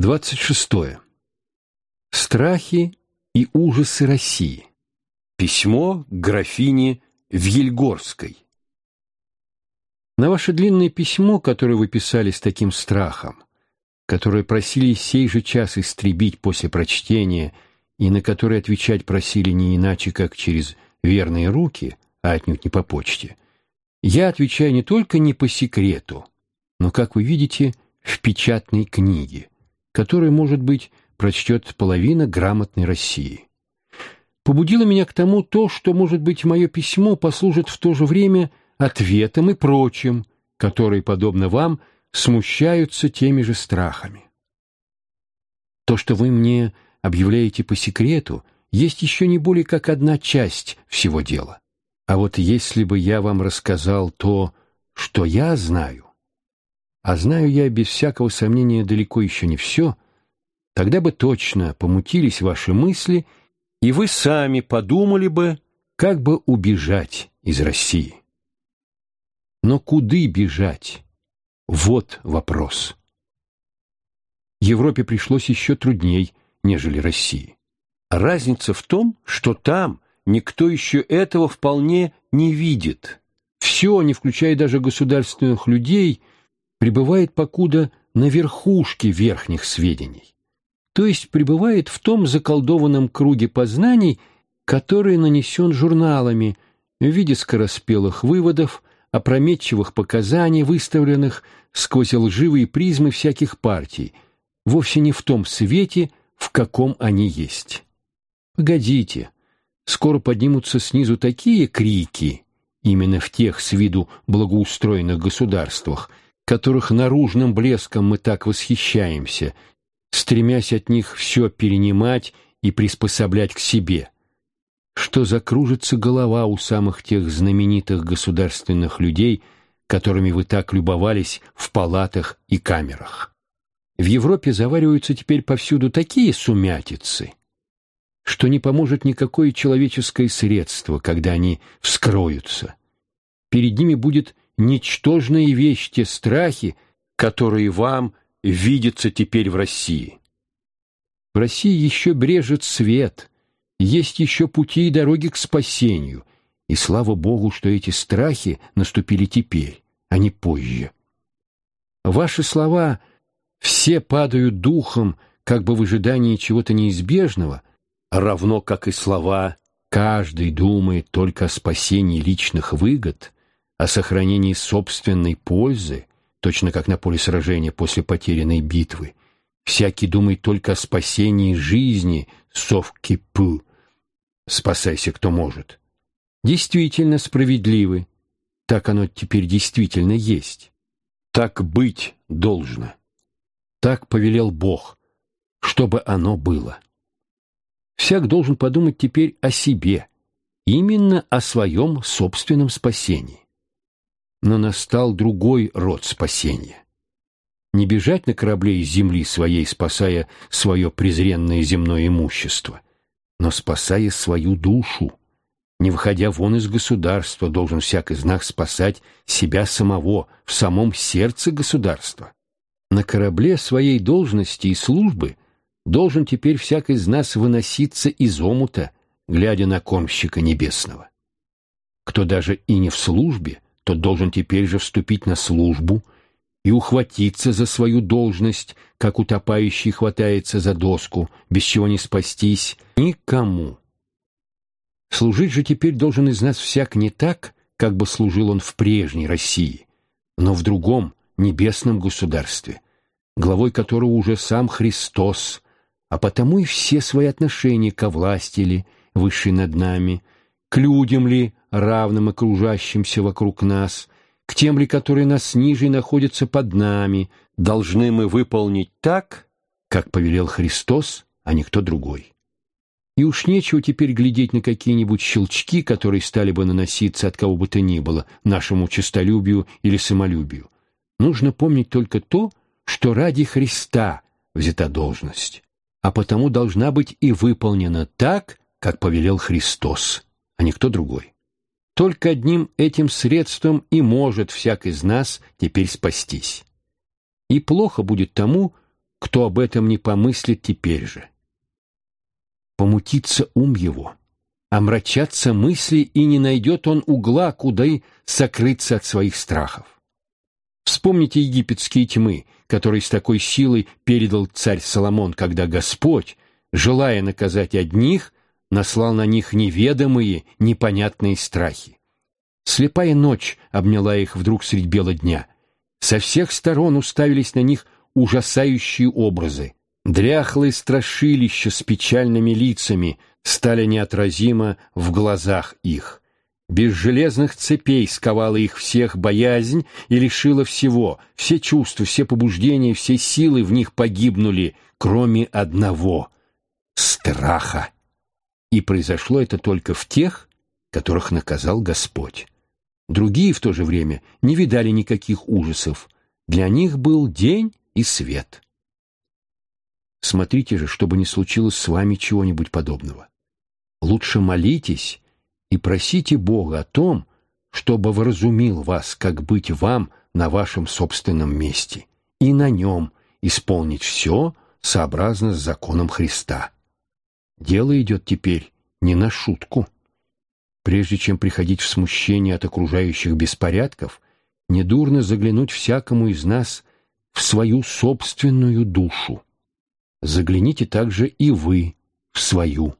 26. Страхи и ужасы России. Письмо графине Вильгорской. На ваше длинное письмо, которое вы писали с таким страхом, которое просили сей же час истребить после прочтения и на которое отвечать просили не иначе, как через верные руки, а отнюдь не по почте, я отвечаю не только не по секрету, но, как вы видите, в печатной книге, который, может быть, прочтет половина грамотной России. Побудило меня к тому то, что, может быть, мое письмо послужит в то же время ответом и прочим, которые, подобно вам, смущаются теми же страхами. То, что вы мне объявляете по секрету, есть еще не более как одна часть всего дела. А вот если бы я вам рассказал то, что я знаю, а знаю я без всякого сомнения далеко еще не все, тогда бы точно помутились ваши мысли, и вы сами подумали бы, как бы убежать из России. Но куды бежать? Вот вопрос. Европе пришлось еще трудней, нежели России. Разница в том, что там никто еще этого вполне не видит. Все, не включая даже государственных людей, пребывает покуда на верхушке верхних сведений, то есть пребывает в том заколдованном круге познаний, который нанесен журналами в виде скороспелых выводов, опрометчивых показаний, выставленных сквозь лживые призмы всяких партий, вовсе не в том свете, в каком они есть. Погодите, скоро поднимутся снизу такие крики, именно в тех с виду благоустроенных государствах, которых наружным блеском мы так восхищаемся, стремясь от них все перенимать и приспособлять к себе, что закружится голова у самых тех знаменитых государственных людей, которыми вы так любовались в палатах и камерах. В Европе завариваются теперь повсюду такие сумятицы, что не поможет никакое человеческое средство, когда они вскроются. Перед ними будет ничтожные вещи, те страхи, которые вам видятся теперь в России. В России еще брежет свет, есть еще пути и дороги к спасению, и слава Богу, что эти страхи наступили теперь, а не позже. Ваши слова все падают духом, как бы в ожидании чего-то неизбежного, равно как и слова «каждый думает только о спасении личных выгод», о сохранении собственной пользы, точно как на поле сражения после потерянной битвы. Всякий думает только о спасении жизни, совки-пу. Спасайся, кто может. Действительно справедливы. Так оно теперь действительно есть. Так быть должно. Так повелел Бог, чтобы оно было. Всяк должен подумать теперь о себе, именно о своем собственном спасении но настал другой род спасения. Не бежать на корабле из земли своей, спасая свое презренное земное имущество, но спасая свою душу. Не выходя вон из государства, должен всяк из нас спасать себя самого в самом сердце государства. На корабле своей должности и службы должен теперь всяк из нас выноситься из омута, глядя на кормщика небесного. Кто даже и не в службе, тот должен теперь же вступить на службу и ухватиться за свою должность, как утопающий хватается за доску, без чего не спастись никому. Служить же теперь должен из нас всяк не так, как бы служил он в прежней России, но в другом, небесном государстве, главой которого уже сам Христос, а потому и все свои отношения ко власти ли, высшей над нами, к людям ли, равным окружающимся вокруг нас, к тем ли, которые нас ниже и находятся под нами, должны мы выполнить так, как повелел Христос, а не кто другой. И уж нечего теперь глядеть на какие-нибудь щелчки, которые стали бы наноситься от кого бы то ни было, нашему честолюбию или самолюбию. Нужно помнить только то, что ради Христа взята должность, а потому должна быть и выполнена так, как повелел Христос, а не кто другой. Только одним этим средством и может всяк из нас теперь спастись. И плохо будет тому, кто об этом не помыслит теперь же. Помутится ум его, омрачатся мысли, и не найдет он угла, куда и сокрыться от своих страхов. Вспомните египетские тьмы, которые с такой силой передал царь Соломон, когда Господь, желая наказать одних, наслал на них неведомые, непонятные страхи. Слепая ночь обняла их вдруг средь бела дня. Со всех сторон уставились на них ужасающие образы. Дряхлые страшилища с печальными лицами стали неотразимо в глазах их. Без железных цепей сковала их всех боязнь и лишила всего. Все чувства, все побуждения, все силы в них погибнули, кроме одного — страха. И произошло это только в тех, которых наказал Господь. Другие в то же время не видали никаких ужасов. Для них был день и свет. Смотрите же, чтобы не случилось с вами чего-нибудь подобного. Лучше молитесь и просите Бога о том, чтобы вразумил вас, как быть вам на вашем собственном месте, и на нем исполнить все сообразно с законом Христа. Дело идет теперь не на шутку. Прежде чем приходить в смущение от окружающих беспорядков, недурно заглянуть всякому из нас в свою собственную душу. Загляните также и вы в свою.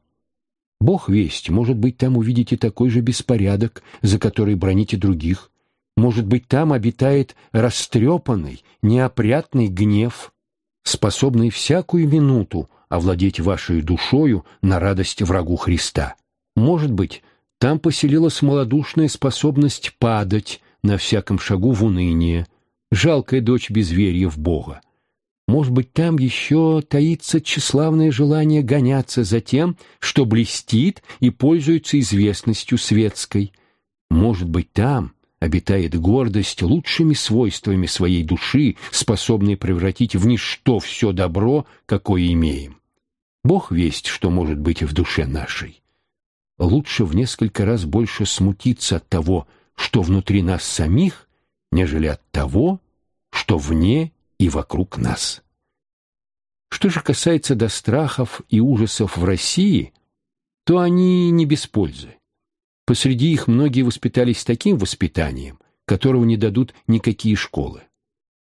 Бог весть, может быть, там увидите такой же беспорядок, за который броните других. Может быть, там обитает растрепанный, неопрятный гнев, способный всякую минуту овладеть вашей душою на радость врагу Христа. Может быть, там поселилась малодушная способность падать на всяком шагу в уныние, жалкая дочь безверия в Бога. Может быть, там еще таится тщеславное желание гоняться за тем, что блестит и пользуется известностью светской. Может быть, там обитает гордость лучшими свойствами своей души, способной превратить в ничто все добро, какое имеем. Бог весть, что может быть в душе нашей лучше в несколько раз больше смутиться от того, что внутри нас самих, нежели от того, что вне и вокруг нас. Что же касается до страхов и ужасов в России, то они не без пользы. Посреди их многие воспитались таким воспитанием, которого не дадут никакие школы.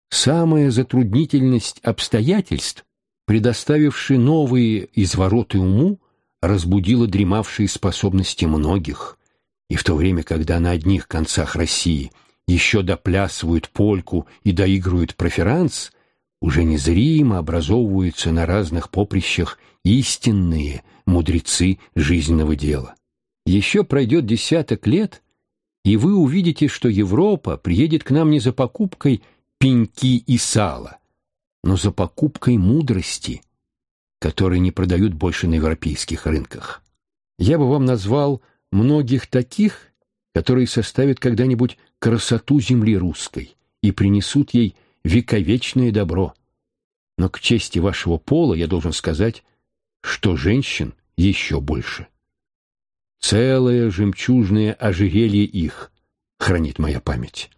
Самая затруднительность обстоятельств, предоставившие новые извороты уму, разбудила дремавшие способности многих, и в то время, когда на одних концах России еще доплясывают польку и доигрывают проферанс, уже незримо образовываются на разных поприщах истинные мудрецы жизненного дела. Еще пройдет десяток лет, и вы увидите, что Европа приедет к нам не за покупкой пеньки и сала, но за покупкой мудрости, которые не продают больше на европейских рынках. Я бы вам назвал многих таких, которые составят когда-нибудь красоту земли русской и принесут ей вековечное добро. Но к чести вашего пола я должен сказать, что женщин еще больше. Целое жемчужное ожерелье их хранит моя память.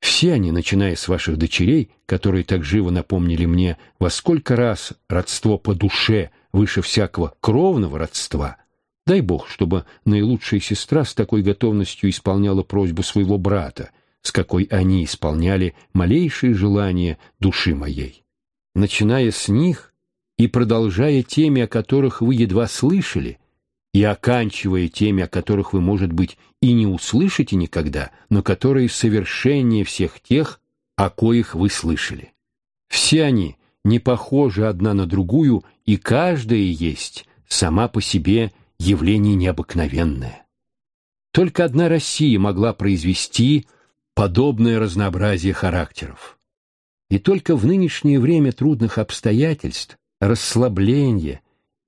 Все они, начиная с ваших дочерей, которые так живо напомнили мне, во сколько раз родство по душе выше всякого кровного родства, дай Бог, чтобы наилучшая сестра с такой готовностью исполняла просьбу своего брата, с какой они исполняли малейшие желания души моей. Начиная с них и продолжая теми, о которых вы едва слышали, и оканчивая теми, о которых вы, может быть, и не услышите никогда, но которые совершеннее всех тех, о коих вы слышали. Все они не похожи одна на другую, и каждая есть сама по себе явление необыкновенное. Только одна Россия могла произвести подобное разнообразие характеров. И только в нынешнее время трудных обстоятельств, расслабления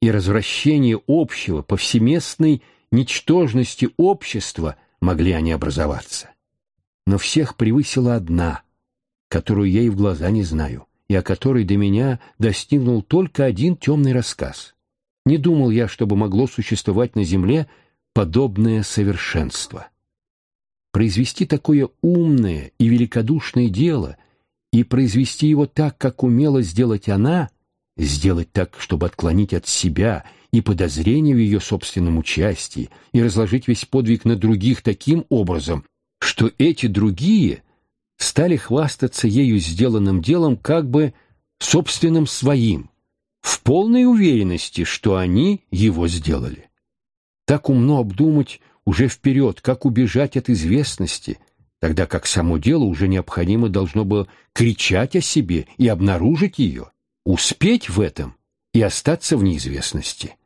и развращения общего повсеместной ничтожности общества могли они образоваться. Но всех превысила одна, которую я и в глаза не знаю, и о которой до меня достигнул только один темный рассказ. Не думал я, чтобы могло существовать на земле подобное совершенство. Произвести такое умное и великодушное дело и произвести его так, как умела сделать она, сделать так, чтобы отклонить от себя и подозрение в ее собственном участии, и разложить весь подвиг на других таким образом, что эти другие стали хвастаться ею сделанным делом как бы собственным своим, в полной уверенности, что они его сделали. Так умно обдумать уже вперед, как убежать от известности, тогда как само дело уже необходимо должно было кричать о себе и обнаружить ее, успеть в этом и остаться в неизвестности.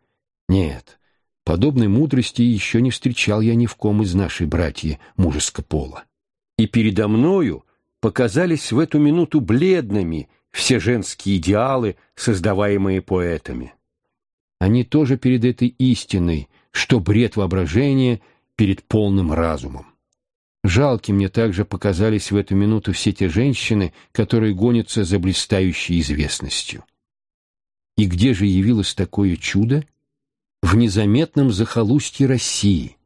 Нет, подобной мудрости еще не встречал я ни в ком из нашей братьи мужеского пола. И передо мною показались в эту минуту бледными все женские идеалы, создаваемые поэтами. Они тоже перед этой истиной, что бред воображения перед полным разумом. Жалки мне также показались в эту минуту все те женщины, которые гонятся за блистающей известностью. И где же явилось такое чудо? В незаметном захолустье России,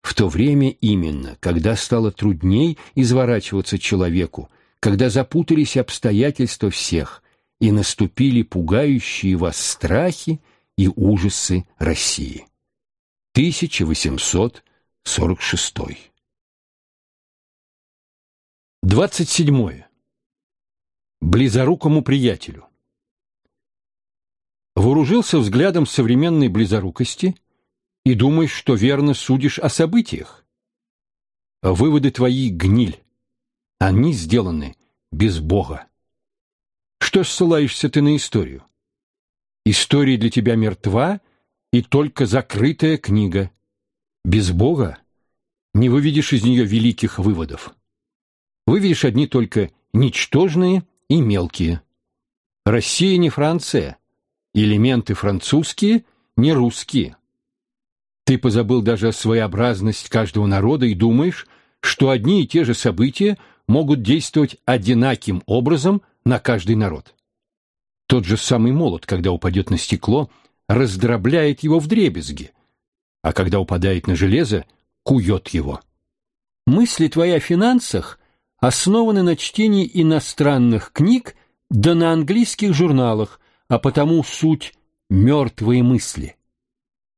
в то время именно, когда стало трудней изворачиваться человеку, когда запутались обстоятельства всех и наступили пугающие вас страхи и ужасы России. 1846 27. Близорукому приятелю. Вооружился взглядом современной близорукости и думаешь, что верно судишь о событиях. Выводы твои — гниль. Они сделаны без Бога. Что ссылаешься ты на историю? История для тебя мертва и только закрытая книга. Без Бога не выведешь из нее великих выводов. Выведешь одни только ничтожные и мелкие. Россия не Франция, элементы французские не русские. Ты позабыл даже своеобразность каждого народа и думаешь, что одни и те же события могут действовать одинаким образом на каждый народ. Тот же самый молот, когда упадет на стекло, раздробляет его в дребезги, а когда упадает на железо, кует его. Мысли твои о финансах основаны на чтении иностранных книг да на английских журналах, а потому суть мертвые мысли.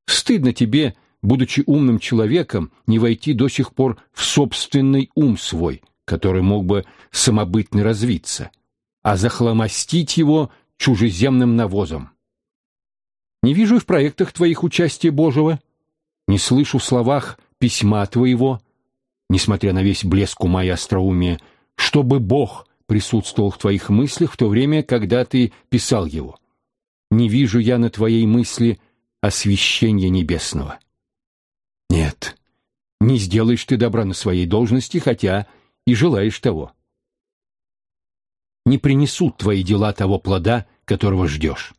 Стыдно тебе будучи умным человеком, не войти до сих пор в собственный ум свой, который мог бы самобытно развиться, а захламостить его чужеземным навозом. Не вижу в проектах твоих участия Божьего, не слышу в словах письма твоего, несмотря на весь блеск ума и остроумия, чтобы Бог присутствовал в твоих мыслях в то время, когда ты писал его. Не вижу я на твоей мысли освящения небесного. Нет, не сделаешь ты добра на своей должности, хотя и желаешь того. Не принесут твои дела того плода, которого ждешь.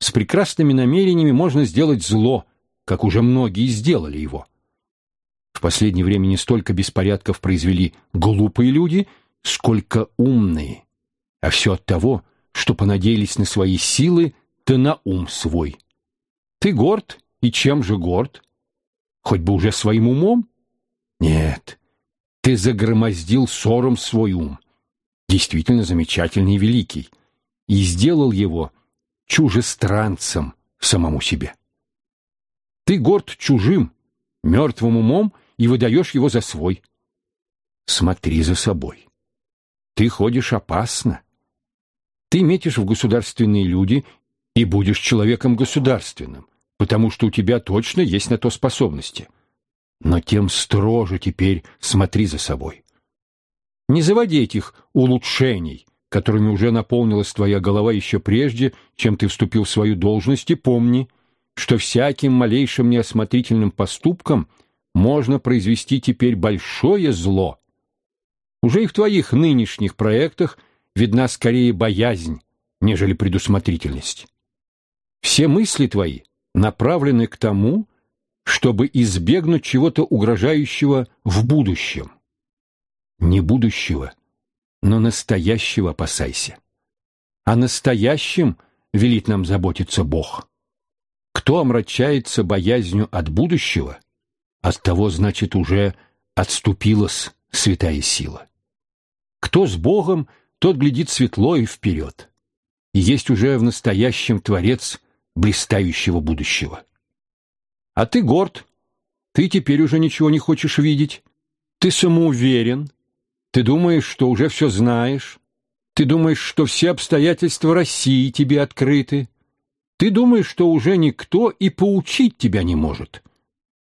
С прекрасными намерениями можно сделать зло, как уже многие сделали его. В последнее время не столько беспорядков произвели глупые люди, сколько умные. А все от того, что понадеялись на свои силы, да на ум свой. Ты горд, и чем же горд? Хоть бы уже своим умом? Нет, ты загромоздил ссором свой ум, действительно замечательный и великий, и сделал его чужестранцем самому себе. Ты горд чужим, мертвым умом и выдаешь его за свой. Смотри за собой. Ты ходишь опасно. Ты метишь в государственные люди и будешь человеком государственным потому что у тебя точно есть на то способности. Но тем строже теперь смотри за собой. Не заводи этих улучшений, которыми уже наполнилась твоя голова еще прежде, чем ты вступил в свою должность, и помни, что всяким малейшим неосмотрительным поступком можно произвести теперь большое зло. Уже и в твоих нынешних проектах видна скорее боязнь, нежели предусмотрительность. Все мысли твои направлены к тому, чтобы избегнуть чего-то угрожающего в будущем. Не будущего, но настоящего опасайся. О настоящем велит нам заботиться Бог. Кто омрачается боязнью от будущего, от того, значит, уже отступилась святая сила. Кто с Богом, тот глядит светло и вперед. И есть уже в настоящем творец блистающего будущего. А ты горд, ты теперь уже ничего не хочешь видеть, ты самоуверен, ты думаешь, что уже все знаешь, ты думаешь, что все обстоятельства России тебе открыты, ты думаешь, что уже никто и поучить тебя не может.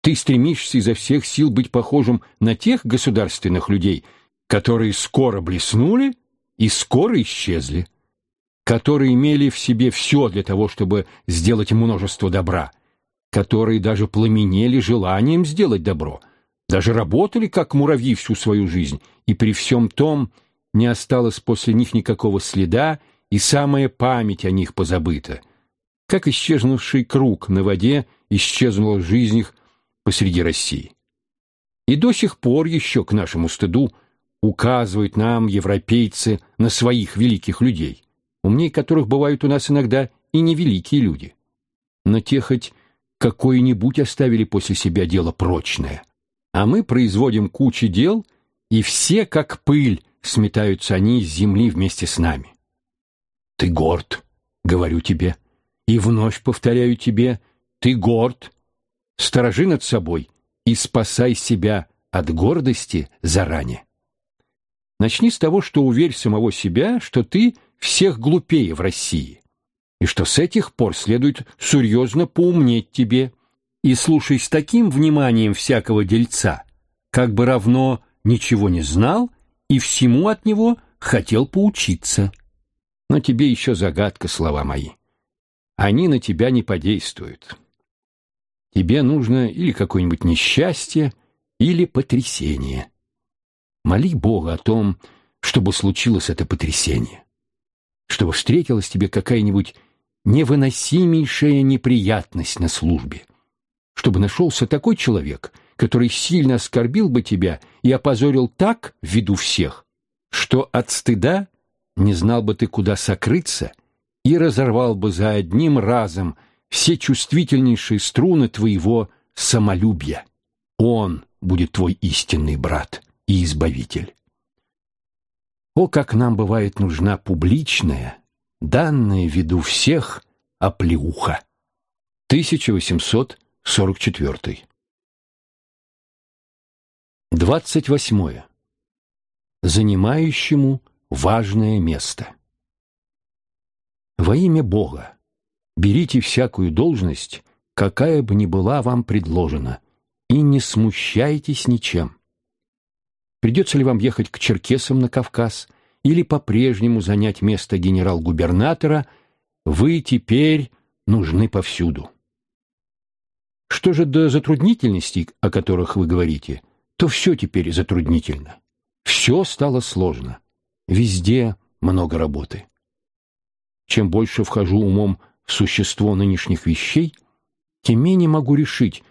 Ты стремишься изо всех сил быть похожим на тех государственных людей, которые скоро блеснули и скоро исчезли, которые имели в себе все для того, чтобы сделать множество добра, которые даже пламенели желанием сделать добро, даже работали как муравьи всю свою жизнь, и при всем том не осталось после них никакого следа, и самая память о них позабыта, как исчезнувший круг на воде исчезнула жизнь их посреди России. И до сих пор еще, к нашему стыду, указывают нам, европейцы, на своих великих людей, умнее которых бывают у нас иногда и невеликие люди. Но те хоть какое-нибудь оставили после себя дело прочное. А мы производим кучу дел, и все, как пыль, сметаются они с земли вместе с нами. Ты горд, говорю тебе, и вновь повторяю тебе, ты горд, Сторожи над собой и спасай себя от гордости заранее. Начни с того, что уверь самого себя, что ты всех глупее в России, и что с этих пор следует серьезно поумнеть тебе, и слушай с таким вниманием всякого дельца, как бы равно ничего не знал и всему от него хотел поучиться. Но тебе еще загадка, слова мои. Они на тебя не подействуют. Тебе нужно или какое-нибудь несчастье, или потрясение. Моли Бога о том, чтобы случилось это потрясение, чтобы встретилась тебе какая-нибудь невыносимейшая неприятность на службе, чтобы нашелся такой человек, который сильно оскорбил бы тебя и опозорил так в виду всех, что от стыда не знал бы ты, куда сокрыться, и разорвал бы за одним разом все чувствительнейшие струны твоего самолюбия. Он будет твой истинный брат и избавитель. О, как нам бывает нужна публичная, данная виду всех оплеуха. 1844 28. Занимающему важное место. Во имя Бога, Берите всякую должность, какая бы ни была вам предложена, и не смущайтесь ничем. Придется ли вам ехать к черкесам на Кавказ или по-прежнему занять место генерал-губернатора, вы теперь нужны повсюду. Что же до затруднительностей, о которых вы говорите, то все теперь затруднительно. Все стало сложно. Везде много работы. Чем больше вхожу умом существо нынешних вещей, тем менее могу решить,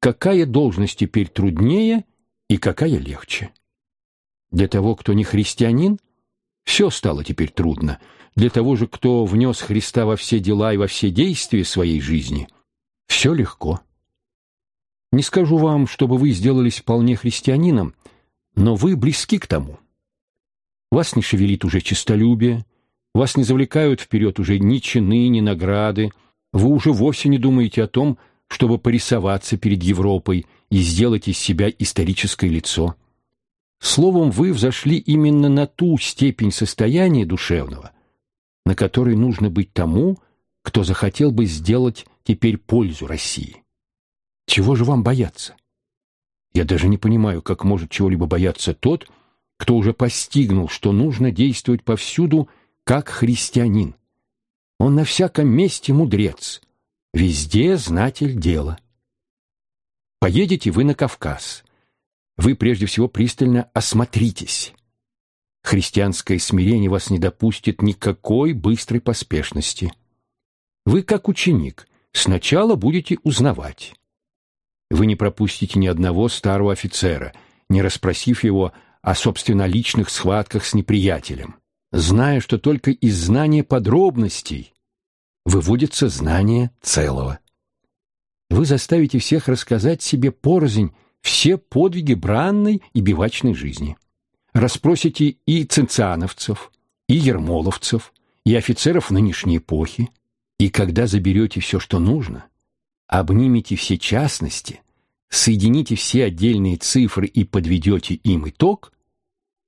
какая должность теперь труднее и какая легче. Для того, кто не христианин, все стало теперь трудно. Для того же, кто внес Христа во все дела и во все действия своей жизни, все легко. Не скажу вам, чтобы вы сделались вполне христианином, но вы близки к тому. Вас не шевелит уже честолюбие, вас не завлекают вперед уже ни чины, ни награды. Вы уже вовсе не думаете о том, чтобы порисоваться перед Европой и сделать из себя историческое лицо. Словом, вы взошли именно на ту степень состояния душевного, на которой нужно быть тому, кто захотел бы сделать теперь пользу России. Чего же вам бояться? Я даже не понимаю, как может чего-либо бояться тот, кто уже постигнул, что нужно действовать повсюду как христианин. Он на всяком месте мудрец, везде знатель дела. Поедете вы на Кавказ. Вы прежде всего пристально осмотритесь. Христианское смирение вас не допустит никакой быстрой поспешности. Вы, как ученик, сначала будете узнавать. Вы не пропустите ни одного старого офицера, не расспросив его о собственно личных схватках с неприятелем зная, что только из знания подробностей выводится знание целого. Вы заставите всех рассказать себе порознь все подвиги бранной и бивачной жизни. Расспросите и цинциановцев, и ермоловцев, и офицеров нынешней эпохи, и когда заберете все, что нужно, обнимете все частности, соедините все отдельные цифры и подведете им итог,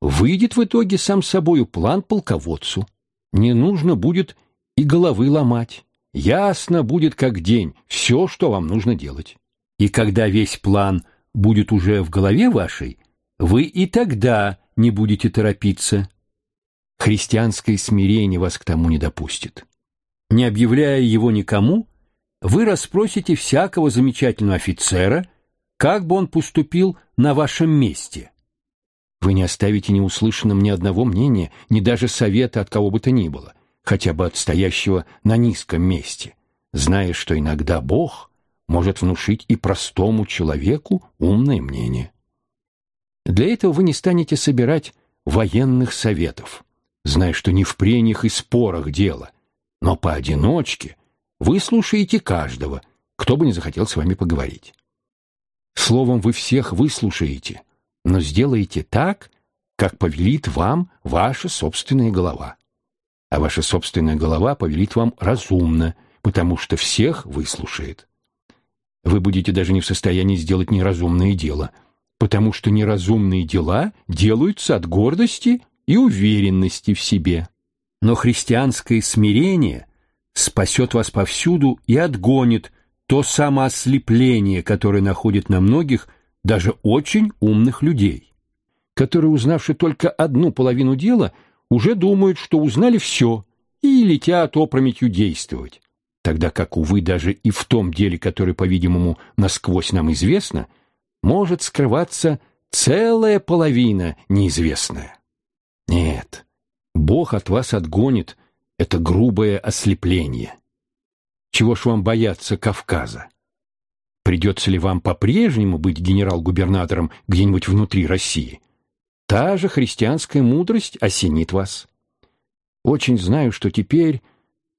выйдет в итоге сам собою план полководцу. Не нужно будет и головы ломать. Ясно будет как день все, что вам нужно делать. И когда весь план будет уже в голове вашей, вы и тогда не будете торопиться. Христианское смирение вас к тому не допустит. Не объявляя его никому, вы расспросите всякого замечательного офицера, как бы он поступил на вашем месте. Вы не оставите неуслышанным ни одного мнения, ни даже совета от кого бы то ни было, хотя бы от стоящего на низком месте, зная, что иногда Бог может внушить и простому человеку умное мнение. Для этого вы не станете собирать военных советов, зная, что не в прениях и спорах дело, но поодиночке вы слушаете каждого, кто бы не захотел с вами поговорить. Словом, вы всех выслушаете, но сделаете так, как повелит вам ваша собственная голова. А ваша собственная голова повелит вам разумно, потому что всех выслушает. Вы будете даже не в состоянии сделать неразумное дело – потому что неразумные дела делаются от гордости и уверенности в себе. Но христианское смирение спасет вас повсюду и отгонит то самоослепление, которое находит на многих даже очень умных людей, которые, узнавши только одну половину дела, уже думают, что узнали все и летят опрометью действовать, тогда как, увы, даже и в том деле, которое, по-видимому, насквозь нам известно – может скрываться целая половина неизвестная. Нет, Бог от вас отгонит это грубое ослепление. Чего ж вам бояться Кавказа? Придется ли вам по-прежнему быть генерал-губернатором где-нибудь внутри России? Та же христианская мудрость осенит вас. Очень знаю, что теперь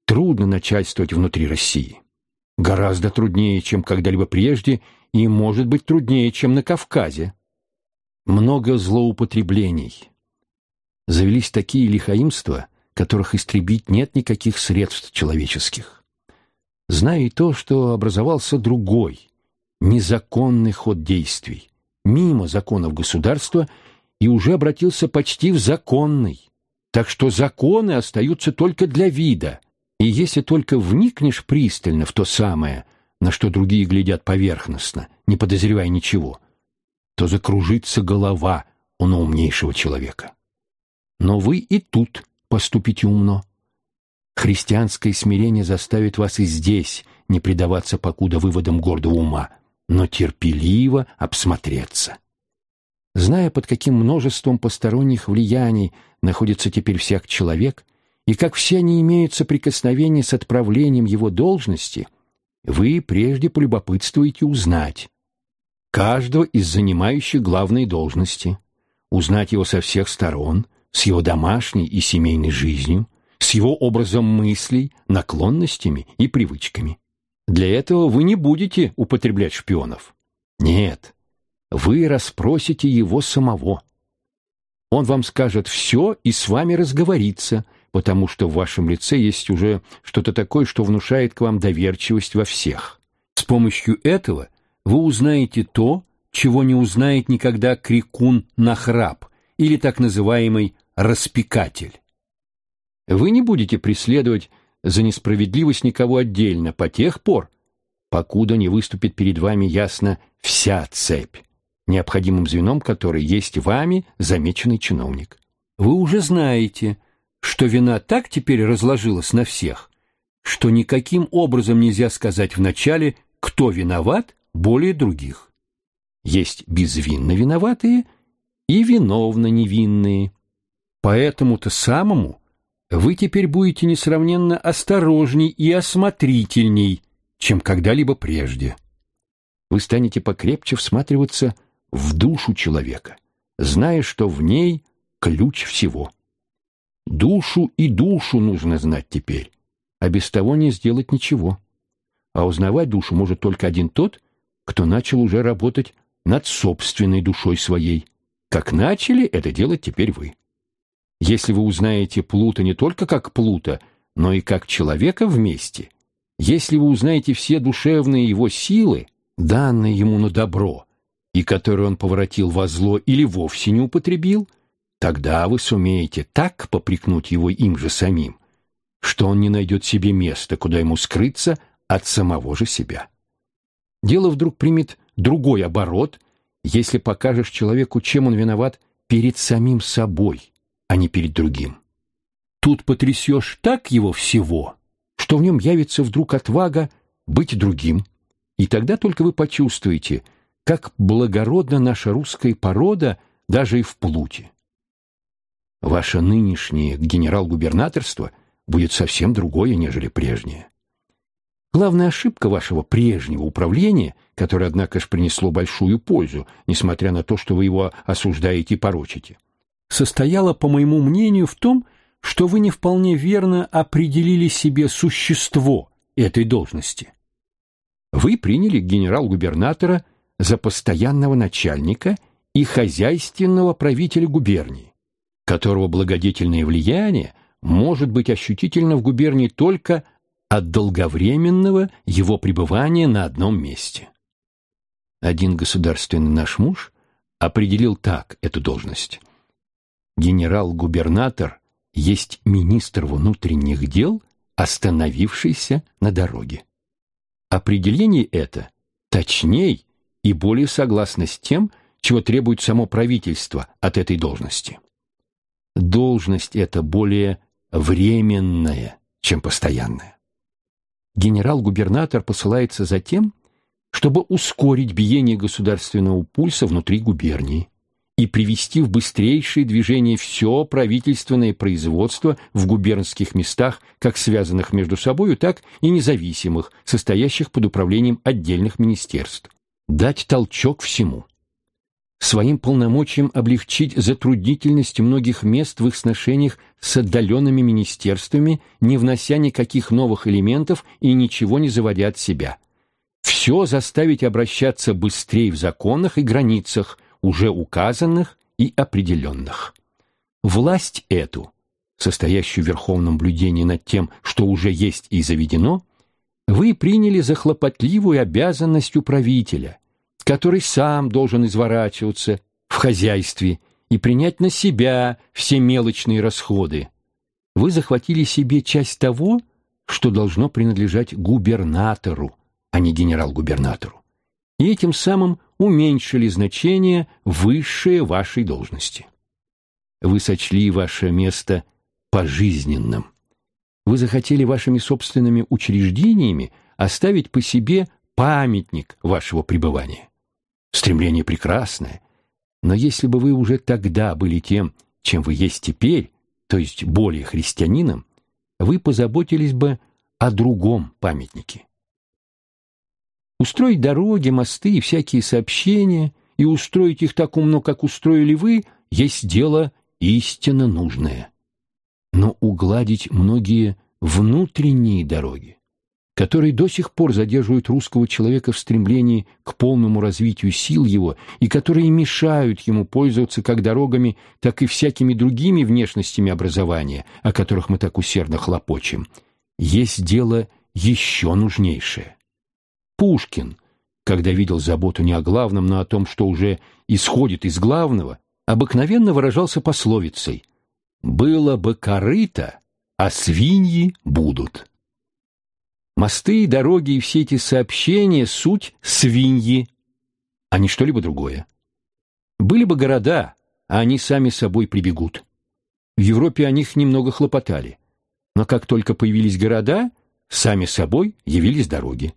трудно начальствовать внутри России. Гораздо труднее, чем когда-либо прежде, и может быть труднее, чем на Кавказе. Много злоупотреблений. Завелись такие лихаимства, которых истребить нет никаких средств человеческих. Знаю и то, что образовался другой, незаконный ход действий, мимо законов государства и уже обратился почти в законный. Так что законы остаются только для вида, и если только вникнешь пристально в то самое, на что другие глядят поверхностно, не подозревая ничего, то закружится голова у наумнейшего человека. Но вы и тут поступите умно. Христианское смирение заставит вас и здесь не предаваться покуда выводам гордого ума, но терпеливо обсмотреться. Зная, под каким множеством посторонних влияний находится теперь всяк человек, и как все они имеют соприкосновение с отправлением его должности, вы прежде полюбопытствуете узнать каждого из занимающих главные должности, узнать его со всех сторон, с его домашней и семейной жизнью, с его образом мыслей, наклонностями и привычками. Для этого вы не будете употреблять шпионов. Нет, вы расспросите его самого. Он вам скажет все и с вами разговорится, потому что в вашем лице есть уже что-то такое, что внушает к вам доверчивость во всех. С помощью этого вы узнаете то, чего не узнает никогда крикун на храп или так называемый распекатель. Вы не будете преследовать за несправедливость никого отдельно по тех пор, покуда не выступит перед вами ясно вся цепь, необходимым звеном которой есть вами замеченный чиновник. Вы уже знаете, что вина так теперь разложилась на всех, что никаким образом нельзя сказать вначале, кто виноват более других. Есть безвинно виноватые и виновно невинные. Поэтому-то самому вы теперь будете несравненно осторожней и осмотрительней, чем когда-либо прежде. Вы станете покрепче всматриваться в душу человека, зная, что в ней ключ всего. Душу и душу нужно знать теперь, а без того не сделать ничего. А узнавать душу может только один тот, кто начал уже работать над собственной душой своей, как начали это делать теперь вы. Если вы узнаете Плута не только как Плута, но и как человека вместе, если вы узнаете все душевные его силы, данные ему на добро, и которые он поворотил во зло или вовсе не употребил, тогда вы сумеете так попрекнуть его им же самим, что он не найдет себе места, куда ему скрыться от самого же себя. Дело вдруг примет другой оборот, если покажешь человеку, чем он виноват перед самим собой, а не перед другим. Тут потрясешь так его всего, что в нем явится вдруг отвага быть другим, и тогда только вы почувствуете, как благородна наша русская порода даже и в плуте. Ваше нынешнее генерал-губернаторство будет совсем другое, нежели прежнее. Главная ошибка вашего прежнего управления, которое, однако ж, принесло большую пользу, несмотря на то, что вы его осуждаете и порочите, состояла, по моему мнению, в том, что вы не вполне верно определили себе существо этой должности. Вы приняли генерал-губернатора за постоянного начальника и хозяйственного правителя губернии, которого благодетельное влияние может быть ощутительно в губернии только от долговременного его пребывания на одном месте. Один государственный наш муж определил так эту должность. Генерал-губернатор есть министр внутренних дел, остановившийся на дороге. Определение это точней и более согласно с тем, чего требует само правительство от этой должности. Должность эта более временная, чем постоянная генерал-губернатор посылается за тем, чтобы ускорить биение государственного пульса внутри губернии и привести в быстрейшее движение все правительственное производство в губернских местах, как связанных между собою, так и независимых, состоящих под управлением отдельных министерств. Дать толчок всему своим полномочиям облегчить затруднительность многих мест в их сношениях с отдаленными министерствами, не внося никаких новых элементов и ничего не заводя от себя. Все заставить обращаться быстрее в законах и границах, уже указанных и определенных. Власть эту, состоящую в верховном блюдении над тем, что уже есть и заведено, вы приняли за хлопотливую обязанность управителя – который сам должен изворачиваться в хозяйстве и принять на себя все мелочные расходы. Вы захватили себе часть того, что должно принадлежать губернатору, а не генерал-губернатору, и этим самым уменьшили значение высшее вашей должности. Вы сочли ваше место пожизненным. Вы захотели вашими собственными учреждениями оставить по себе памятник вашего пребывания. Стремление прекрасное. Но если бы вы уже тогда были тем, чем вы есть теперь, то есть более христианином, вы позаботились бы о другом памятнике. Устроить дороги, мосты и всякие сообщения, и устроить их так умно, как устроили вы, есть дело истинно нужное. Но угладить многие внутренние дороги, которые до сих пор задерживают русского человека в стремлении к полному развитию сил его и которые мешают ему пользоваться как дорогами, так и всякими другими внешностями образования, о которых мы так усердно хлопочем, есть дело еще нужнейшее. Пушкин, когда видел заботу не о главном, но о том, что уже исходит из главного, обыкновенно выражался пословицей «было бы корыто, а свиньи будут». Мосты, дороги и все эти сообщения — суть свиньи, а не что-либо другое. Были бы города, а они сами собой прибегут. В Европе о них немного хлопотали. Но как только появились города, сами собой явились дороги.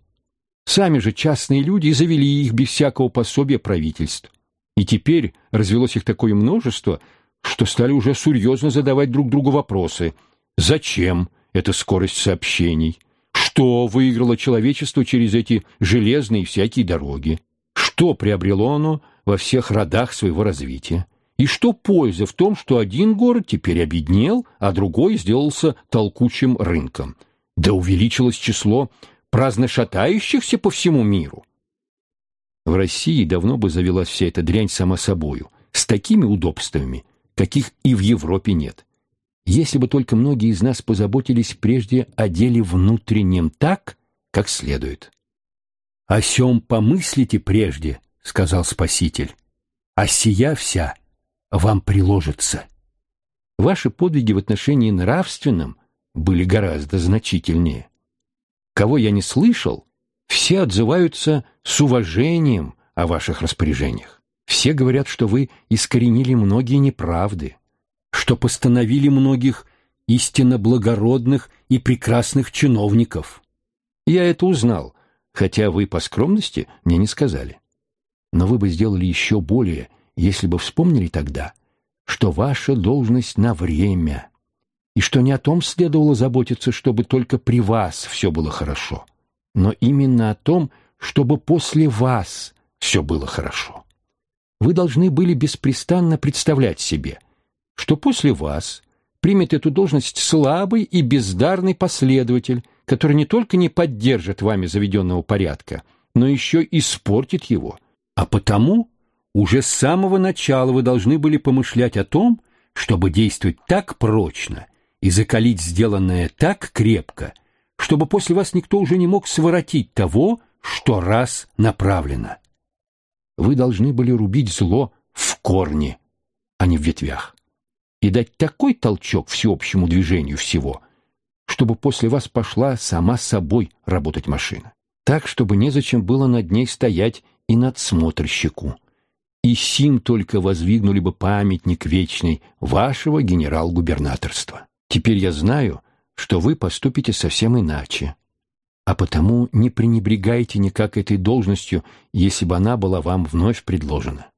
Сами же частные люди завели их без всякого пособия правительств. И теперь развелось их такое множество, что стали уже серьезно задавать друг другу вопросы. Зачем эта скорость сообщений? Что выиграло человечество через эти железные всякие дороги? Что приобрело оно во всех родах своего развития? И что польза в том, что один город теперь обеднел, а другой сделался толкучим рынком? Да увеличилось число праздно шатающихся по всему миру. В России давно бы завелась вся эта дрянь сама собою, с такими удобствами, каких и в Европе нет. если бы только многие из нас позаботились прежде о деле внутреннем так, как следует. «О сем помыслите прежде», — сказал Спаситель, «а сия вся вам приложится». Ваши подвиги в отношении нравственном были гораздо значительнее. Кого я не слышал, все отзываются с уважением о ваших распоряжениях. Все говорят, что вы искоренили многие неправды, что постановили многих истинно благородных и прекрасных чиновников. Я это узнал, хотя вы по скромности мне не сказали. Но вы бы сделали еще более, если бы вспомнили тогда, что ваша должность на время, и что не о том следовало заботиться, чтобы только при вас все было хорошо, но именно о том, чтобы после вас все было хорошо. Вы должны были беспрестанно представлять себе, что после вас примет эту должность слабый и бездарный последователь, который не только не поддержит вами заведенного порядка, но еще испортит его. А потому уже с самого начала вы должны были помышлять о том, чтобы действовать так прочно и закалить сделанное так крепко, чтобы после вас никто уже не мог своротить того, что раз направлено. Вы должны были рубить зло в корне, а не в ветвях, и дать такой толчок всеобщему движению всего, чтобы после вас пошла сама собой работать машина, так, чтобы незачем было над ней стоять и надсмотрщику. И сим только воздвигнули бы памятник вечный вашего генерал-губернаторства. Теперь я знаю, что вы поступите совсем иначе, а потому не пренебрегайте никак этой должностью, если бы она была вам вновь предложена.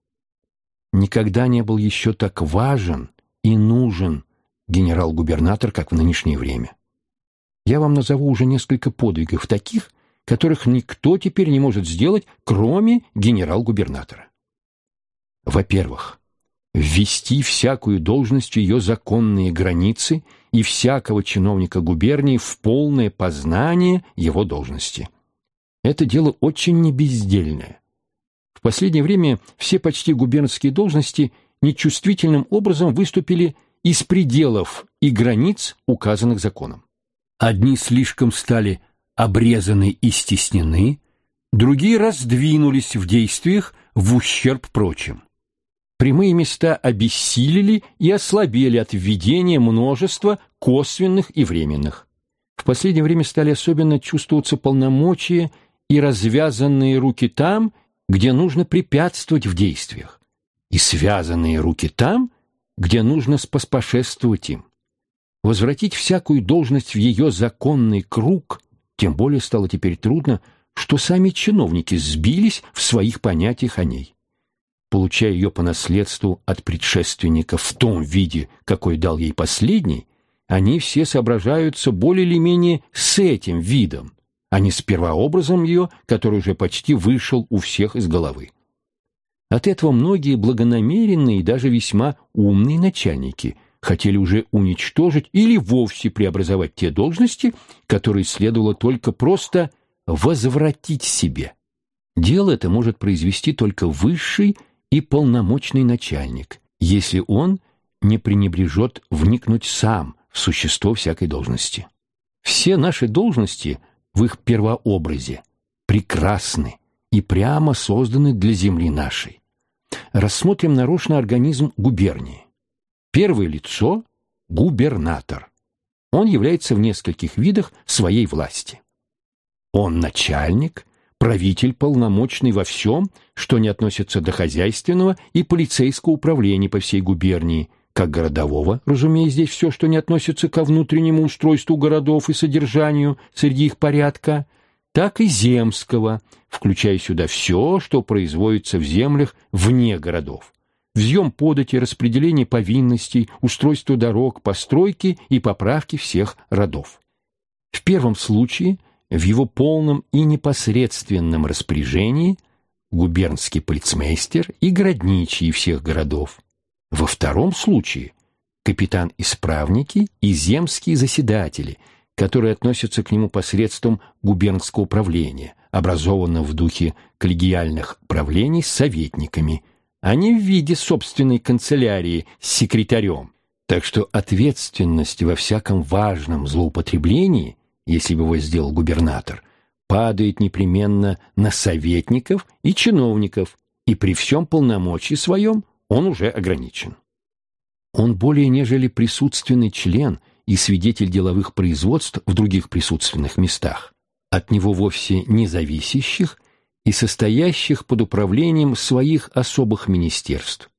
Никогда не был еще так важен и нужен генерал-губернатор, как в нынешнее время. Я вам назову уже несколько подвигов таких, которых никто теперь не может сделать, кроме генерал-губернатора. Во-первых, ввести всякую должность ее законные границы и всякого чиновника губернии в полное познание его должности. Это дело очень небездельное. В последнее время все почти губернские должности нечувствительным образом выступили из пределов и границ, указанных законом. Одни слишком стали обрезаны и стеснены, другие раздвинулись в действиях в ущерб прочим прямые места обессилели и ослабели от введения множества косвенных и временных. В последнее время стали особенно чувствоваться полномочия и развязанные руки там, где нужно препятствовать в действиях, и связанные руки там, где нужно споспошествовать им. Возвратить всякую должность в ее законный круг тем более стало теперь трудно, что сами чиновники сбились в своих понятиях о ней получая ее по наследству от предшественника в том виде, какой дал ей последний, они все соображаются более или менее с этим видом, а не с первообразом ее, который уже почти вышел у всех из головы. От этого многие благонамеренные и даже весьма умные начальники хотели уже уничтожить или вовсе преобразовать те должности, которые следовало только просто возвратить себе. Дело это может произвести только высший и полномочный начальник, если он не пренебрежет вникнуть сам в существо всякой должности. Все наши должности в их первообразе прекрасны и прямо созданы для земли нашей. Рассмотрим нарочно организм губернии. Первое лицо – губернатор. Он является в нескольких видах своей власти. Он начальник, правитель полномочный во всем, что не относится до хозяйственного и полицейского управления по всей губернии, как городового, разумея здесь все, что не относится ко внутреннему устройству городов и содержанию среди их порядка, так и земского, включая сюда все, что производится в землях вне городов. Взъем подати, распределение повинностей, устройство дорог, постройки и поправки всех родов. В первом случае – в его полном и непосредственном распоряжении губернский полицмейстер и городничий всех городов. Во втором случае капитан-исправники и земские заседатели, которые относятся к нему посредством губернского управления, образованного в духе коллегиальных правлений с советниками, а не в виде собственной канцелярии с секретарем, Так что ответственность во всяком важном злоупотреблении, если бы его сделал губернатор, падает непременно на советников и чиновников, и при всем полномочии своем он уже ограничен. Он более нежели присутственный член и свидетель деловых производств в других присутственных местах, от него вовсе не зависящих и состоящих под управлением своих особых министерств.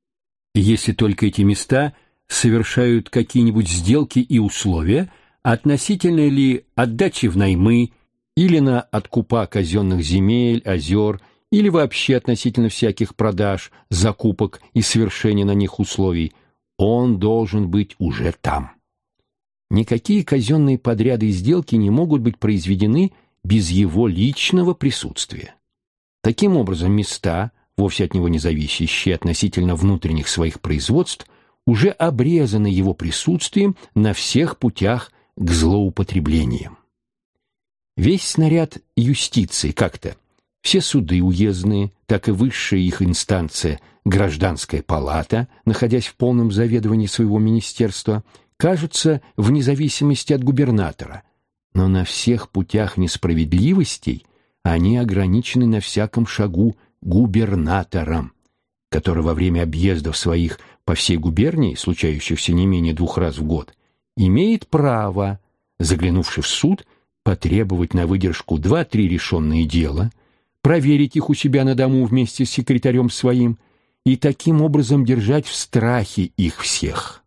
Если только эти места совершают какие-нибудь сделки и условия, относительно ли отдачи в наймы или на откупа казенных земель, озер, или вообще относительно всяких продаж, закупок и совершения на них условий, он должен быть уже там. Никакие казенные подряды и сделки не могут быть произведены без его личного присутствия. Таким образом, места, вовсе от него не зависящие относительно внутренних своих производств, уже обрезаны его присутствием на всех путях к злоупотреблениям. Весь снаряд юстиции как-то, все суды уездные, так и высшая их инстанция, гражданская палата, находясь в полном заведовании своего министерства, кажутся вне зависимости от губернатора, но на всех путях несправедливостей они ограничены на всяком шагу губернатором, который во время объездов своих по всей губернии, случающихся не менее двух раз в год, имеет право, заглянувши в суд, потребовать на выдержку два-три решенные дела, проверить их у себя на дому вместе с секретарем своим и таким образом держать в страхе их всех.